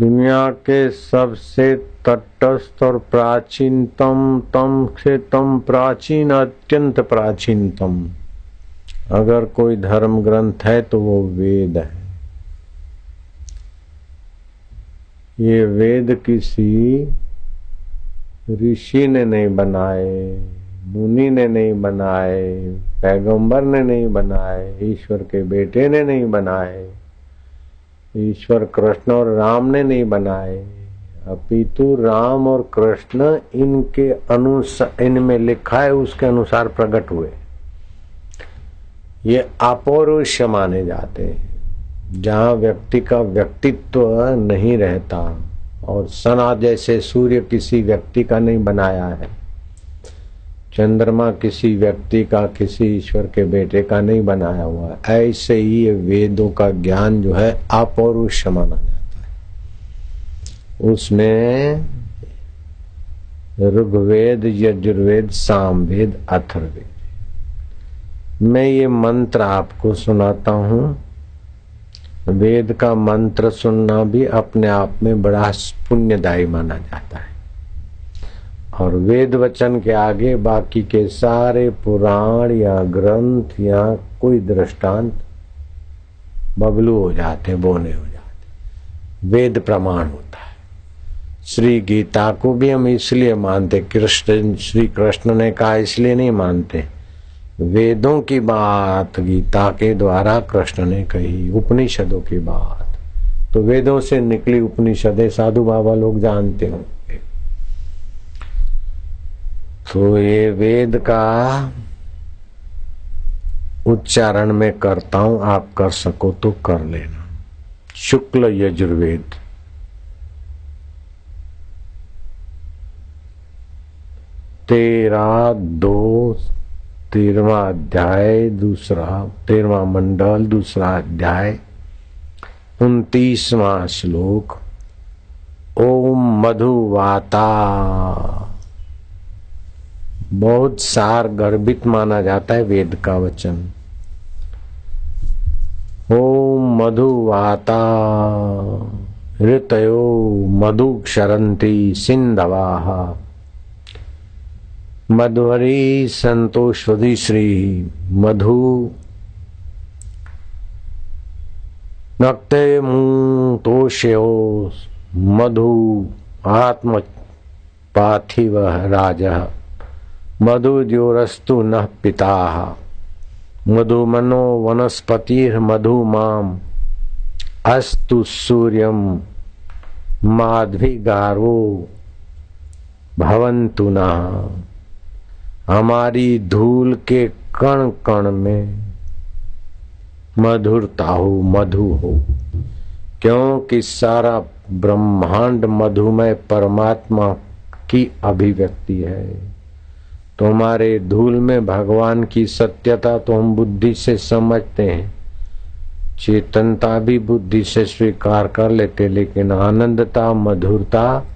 दुनिया के सबसे तटस्थ और प्राचीनतम, तम से तम प्राचीन, अत्यंत प्राचीनतम। अगर कोई धर्म ग्रंथ है तो वो वेद है। ये वेद किसी ऋषि ने नहीं बनाए, मुनि ने नहीं बनाए, पैगंबर ने नहीं बनाए, ईश्वर के बेटे ने नहीं बनाए। ईश्वर कृष्ण और राम ने नहीं बनाए। अपितु राम और कृष्ण इनके अनुसार इनमें लिखा है, उसके अनुसार प्रकट हुए। ये अपौरुष माने जाते हैं। जहाँ व्यक्ति का व्यक्तित्व नहीं रहता और सना जैसे सूर्य किसी व्यक्ति का नहीं बनाया है चंद्रमा किसी व्यक्ति का, किसी ईश्वर के बेटे का नहीं बनाया हुआ ऐसे ही ये वेदों का ज्ञान जो है अपौरुष माना जाता है। उसमें ऋग्वेद, यजुर्वेद, सामवेद अथर्वेद मैं ये मंत्र आपको सुनाता हूँ। वेद का मंत्र सुनना भी अपने आप में बड़ा पुण्यदायी माना जाता है। और वेद वचन के आगे बाकी के सारे पुराण या ग्रंथ या कोई दृष्टांत बबलू हो जाते बोने हो जाते वेद प्रमाण होता है। श्री गीता को भी हम इसलिए मानते कृष्ण, श्री कृष्ण ने कहा, इसलिए नहीं मानते। वेदों की बात गीता के द्वारा कृष्ण ने कही, उपनिषदों की बात। तो वेदों से निकली उपनिषदें साधु बाबा लोग जानते हो। तो ये वेद का उच्चारण में करता हूँ, आप कर सको तो कर लेना। शुक्ल यजुर्वेद। तेरा दो तेरवा अध्याय दूसरा, तेरवा मंडल दूसरा अध्याय, उन्तीसवा श्लोक, ओम मधुवाता। बहुत सार गर्भित माना जाता है वेद का वचन। ओम मधुवाता ऋतयो मधु क्षरंती सिंधवा मधुरी संतोषवधी श्री मधु। नक्ते तोष्यो मधु आत्म पार्थिव राज। मधुद्योरस्तु न पिता। मधुमनो माम अस्तु सूर्य सूर्यम। माध्विगारो। भवंतु न। हमारी धूल के कण कण में मधुरता हो, मधु हो। क्योंकि सारा ब्रह्मांड मधुमय परमात्मा की अभिव्यक्ति है। तो हमारे धूल में भगवान की सत्यता तो हम बुद्धि से समझते हैं। चेतनता भी बुद्धि से स्वीकार कर लेते, लेकिन आनंदता, मधुरता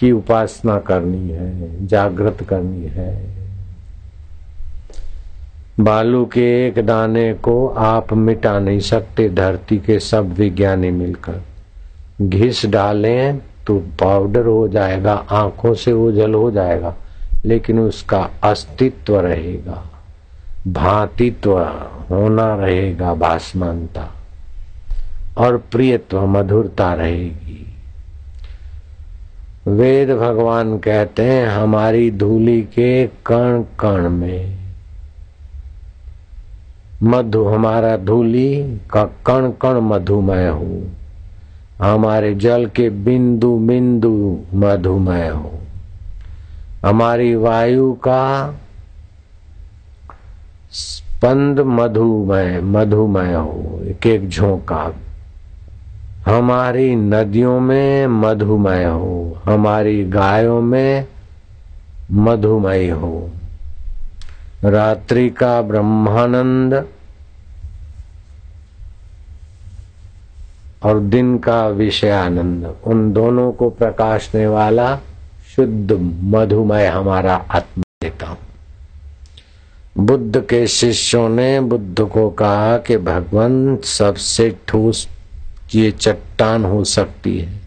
की उपासना करनी है, जागृत करनी है। बालू के एक दाने को आप मिटा नहीं सकते, धरती के सब विज्ञानी मिलकर। घिस डालें तो पाउडर हो जाएगा, आँखों से ओझल हो जाएगा। लेकिन उसका अस्तित्व रहेगा, भांतित्व होना रहेगा भाषमानता और प्रियत्व, मधुरता रहेगी। वेद भगवान कहते हैं, हमारी धूली के कण कण में मधु, हमारा धूली का कण कण मधुमय हो, हमारे जल के बिंदु बिंदु मधुमय हो। हमारी वायु का स्पंद मधुमय मधुमय हो, एक एक झोंका। हमारी नदियों में मधुमय हो, हमारी गायों में मधुमय हो। रात्रि का ब्रह्मानंद और दिन का विषयानंद, उन दोनों को प्रकाशने वाला शुद्ध मधुमय हमारा आत्मा देता हूँ। बुद्ध के शिष्यों ने बुद्ध को कहा कि भगवान, सबसे ठोस ये चट्टान हो सकती है।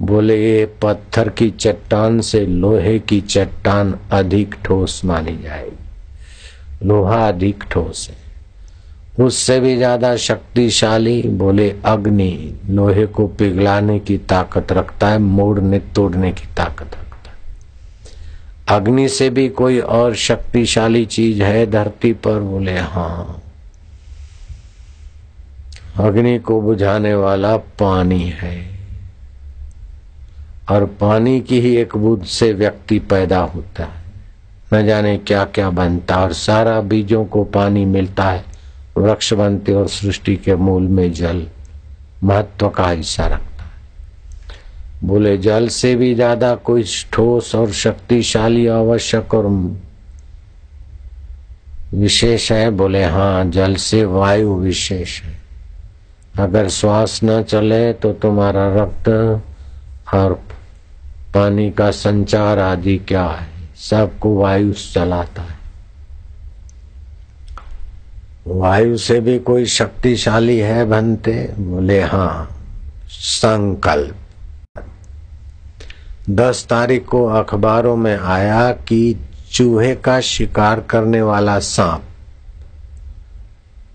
बोले, ये पत्थर की चट्टान से लोहे की चट्टान अधिक ठोस मानी जाएगी। लोहा अधिक ठोस है। उससे भी ज़्यादा शक्तिशाली, बोले, अग्नि लोहे को पिघलाने की ताकत रखता है, मोड़ने, तोड़ने की ताकत अग्नि से भी कोई और शक्तिशाली चीज़ है धरती पर? बोले हाँ। अग्नि को बुझाने वाला पानी है। और पानी की ही एक बुद्ध से व्यक्ति पैदा होता है। न जाने क्या क्या बनता और सारा बीजों को पानी मिलता है। वृक्ष बनते और सृष्टि के मूल में जल। महत्व का हिस्सा रखता बोले, जल से भी ज़्यादा कोई ठोस और शक्तिशाली, आवश्यक और विशेष है? बोले हाँ जल से वायु विशेष है। अगर श्वास न चले तो तुम्हारा रक्त और पानी का संचार आदि क्या है? सबको वायु चलाता है। वायु से भी कोई शक्तिशाली है बनते? बोले हाँ संकल्प। दस तारीख को अखबारों में आया कि चूहे का शिकार करने वाला सांप।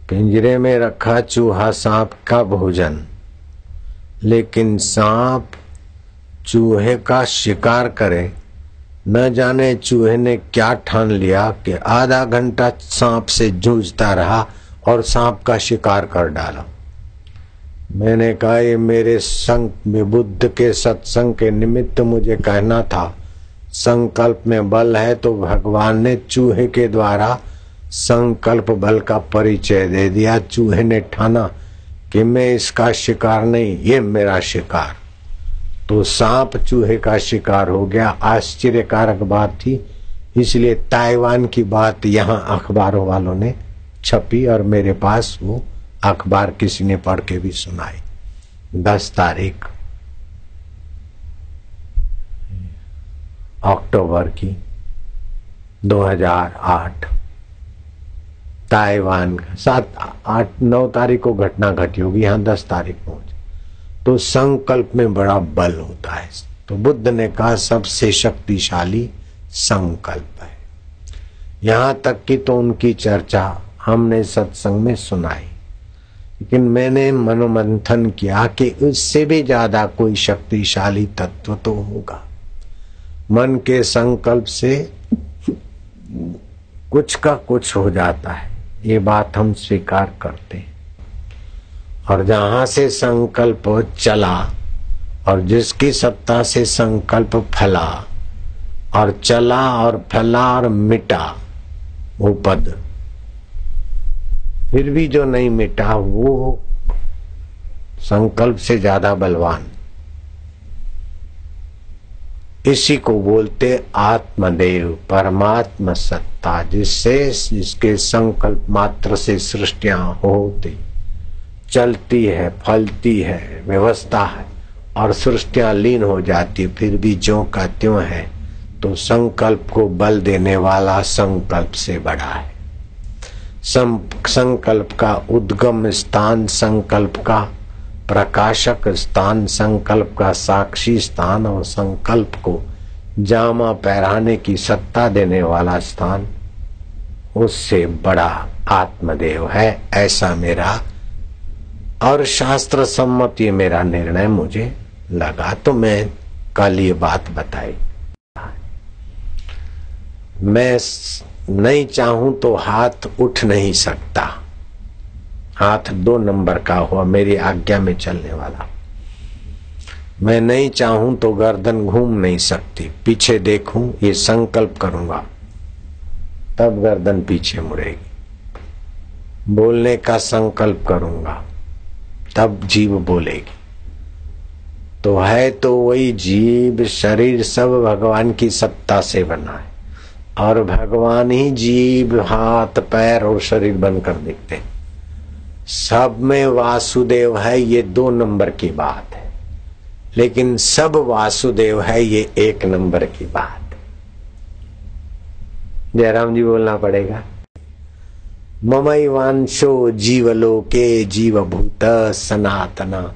पिंजरे में रखा चूहा सांप का भोजन। लेकिन सांप चूहे का शिकार करे। न जाने चूहे ने क्या ठान लिया कि आधा घंटा सांप से जूझता रहा और सांप का शिकार कर डाला। मैंने कहा, ये मेरे संग में बुद्ध के सत्संग के निमित्त मुझे कहना था। संकल्प में बल है तो भगवान ने चूहे के द्वारा संकल्प बल का परिचय दे दिया। चूहे ने ठाना कि मैं इसका शिकार नहीं, ये मेरा शिकार। तो सांप चूहे का शिकार हो गया। आश्चर्यकारक बात थी। इसलिए ताइवान की बात यहाँ अखबारों वालों ने छपी और मेरे पास वो अखबार किसी ने पढ़ के भी सुनाई। दस तारीख। अक्टूबर की 2008 ताइवान सात, आठ, नौ तारीख को घटना घटी होगी, यहाँ दस तारीख पहुँच। तो संकल्प में बड़ा बल होता है। तो बुद्ध ने कहा, सबसे शक्तिशाली संकल्प है। यहाँ तक कि तो उनकी चर्चा हमने सत्संग में सुनाई। लेकिन मैंने मनोमंथन किया कि उससे भी ज़्यादा कोई शक्तिशाली तत्व तो होगा। मन के संकल्प से कुछ का कुछ हो जाता है। ये बात हम स्वीकार करते हैं। और जहाँ से संकल्प चला और जिसकी सत्ता से संकल्प फला और चला और फला और मिटा, वो पद फिर भी जो नहीं मिटा वो संकल्प से ज़्यादा बलवान। इसी को बोलते आत्मदेव, परमात्मा सत्ता, जिससे, जिसके संकल्प मात्र से सृष्टिया होती, चलती है, फलती है, व्यवस्था है, और सृष्टियाँ लीन हो जाती फिर भी जो का त्यों है तो संकल्प को बल देने वाला संकल्प से बड़ा है। संकल्प का उद्गम स्थान, संकल्प का प्रकाशक स्थान, संकल्प का साक्षी स्थान और संकल्प को जामा पहराने की सत्ता देने वाला स्थान, उससे बड़ा आत्मदेव है, ऐसा मेरा और शास्त्र सम्मत ये मेरा निर्णय मुझे लगा। तो मैं कल ये बात बताई। मैं नहीं चाहूँ तो हाथ उठ नहीं सकता। हाथ दो नंबर का हुआ, मेरी आज्ञा में चलने वाला। मैं नहीं चाहूँ तो गर्दन घूम नहीं सकती। पीछे देखूँ, ये संकल्प करूँगा। तब गर्दन पीछे मुड़ेगी। बोलने का संकल्प करूँगा, तब जीव बोलेगी। तो है तो वही जीव, शरीर सब भगवान की सत्ता से बना है। और भगवान ही जीव हाथ, पैर और शरीर बनकर दिखते सब में वासुदेव है, ये दो नंबर की बात है। लेकिन सब वासुदेव है, ये एक नंबर की बात जयराम जी बोलना पड़ेगा, ममई वांशो जीवलोके जीव भूत सनातना,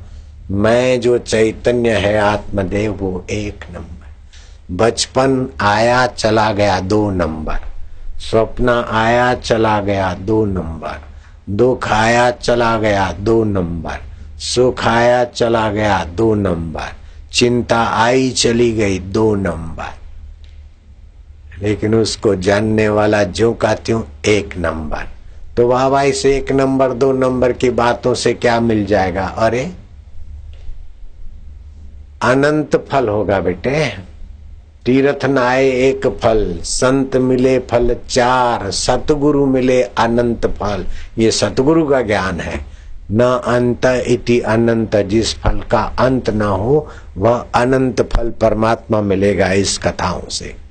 मैं जो चैतन्य है आत्मदेव, वो एक नंबर बचपन आया चला गया दो नंबर। स्वप्न आया चला गया दो नंबर। दुख आया चला गया दो नंबर। सुख आया चला गया दो नंबर। चिंता आई चली गई दो नंबर। लेकिन उसको जानने वाला जो का त्यों एक नंबर। तो वाह भाई से एक नंबर, दो नंबर की बातों से क्या मिल जाएगा? अरे, अनंत फल होगा बेटे। तीर्थ नाए एक फल, संत मिले फल चार, सतगुरु मिले अनंत फल। ये सतगुरु का ज्ञान है। न अंत इति अनंत, जिस फल का अंत न हो, वह अनंत फल परमात्मा मिलेगा इस कथाओं से।